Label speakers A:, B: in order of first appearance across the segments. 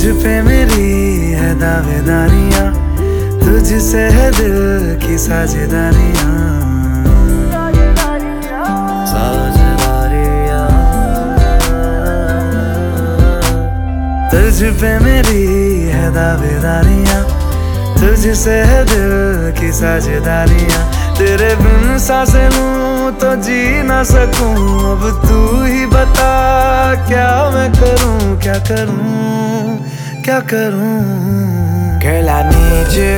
A: पे मेरी है दावेदारियाँ, तुझसे है दिल की साझेदारियाँ। तुझ पे मेरी है दावेदारियाँ, तुझसे है दिल की साझेदारियाँ। तेरे बिन साँसें तो जी ना सकूँ, अब तू ही बता क्या मैं करूँ? क्या करूँ क्या करूँ
B: Girl, I need you.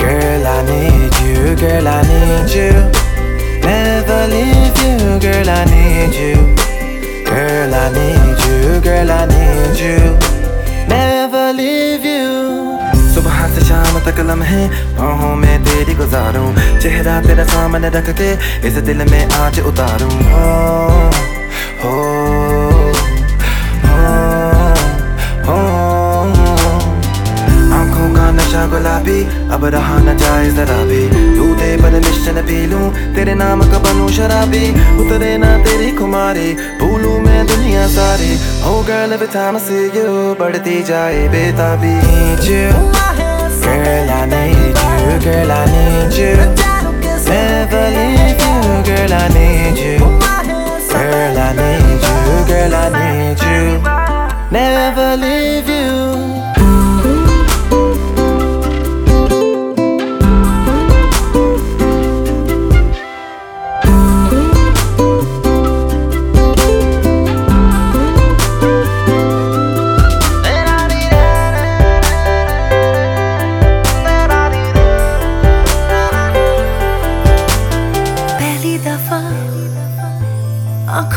B: Girl, I need you. Girl, I need you. Never leave you. Girl, I need you. Girl, I need you. Girl, I need you. Never leave you. सुबह से शाम तक लम्हे बाहों में तेरी गुजारूं चेहरा तेरा सामने रख के इस दिल में आज उतारूं हो हो हो गुलाबी अब रहा न जाए जरा भी तू दे परमिशन पी लूँ तेरे नाम का बनू शराबी उतरे ना तेरी कुमारी भूलू मैं दुनिया सारी हो गर्ल every से see बढ़ती जाए बेताबी Girl I need you Girl I need you Never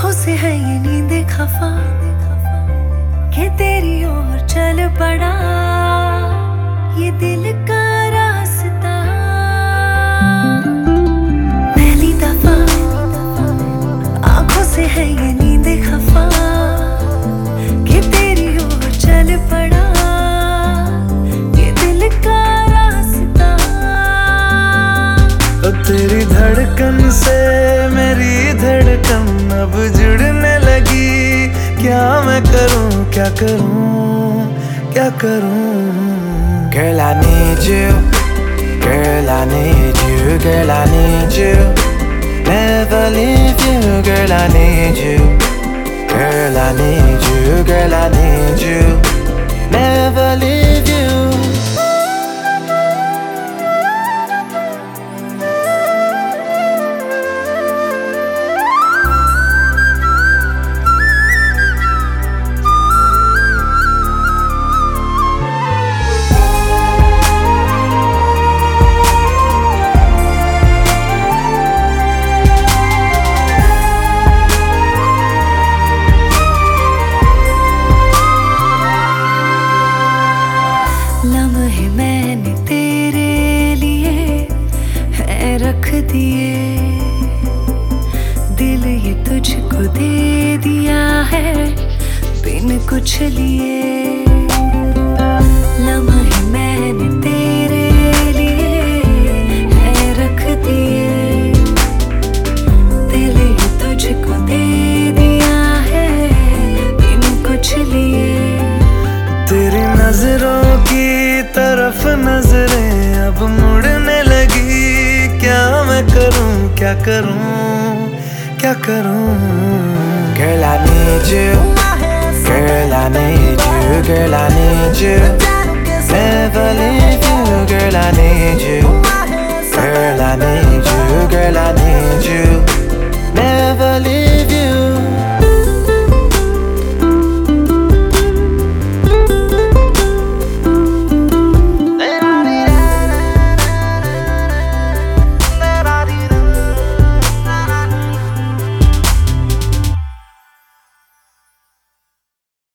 C: आँखों से है ये नींद खफा। कि तेरी ओर चल पड़ा। ये दिल का रास्ता। पहली दफ़ा आँखों से है ये नींद खफा। कि तेरी ओर चल पड़ा। ये दिल का रास्ता।
A: तेरी धड़कन से अब जुड़ने लगी क्या मैं करूं क्या करूं क्या करूं
B: Girl, I need you. Girl, I need you. Girl, I need you. Never leave you. Girl, I need you. Girl, I need you. Girl, I need you. Never leave
C: बिन कुछ लिए। दे दिया है कुछ
A: तेरी नज़रों की तरफ़ नज़रें अब मुड़ने लगी। क्या मैं करूँ, क्या करूँ? क्या करूं
B: Girl, I need you. Girl, I need you. Girl, I need you. Never leave you. Girl, I need you. Girl, I need you. Girl, I need you. Never leave